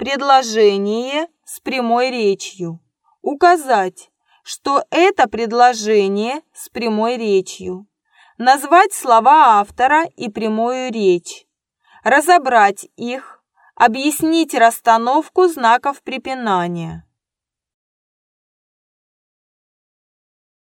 предложение с прямой речью. Указать, что это предложение с прямой речью. Назвать слова автора и прямую речь. Разобрать их. Объяснить расстановку знаков препинания.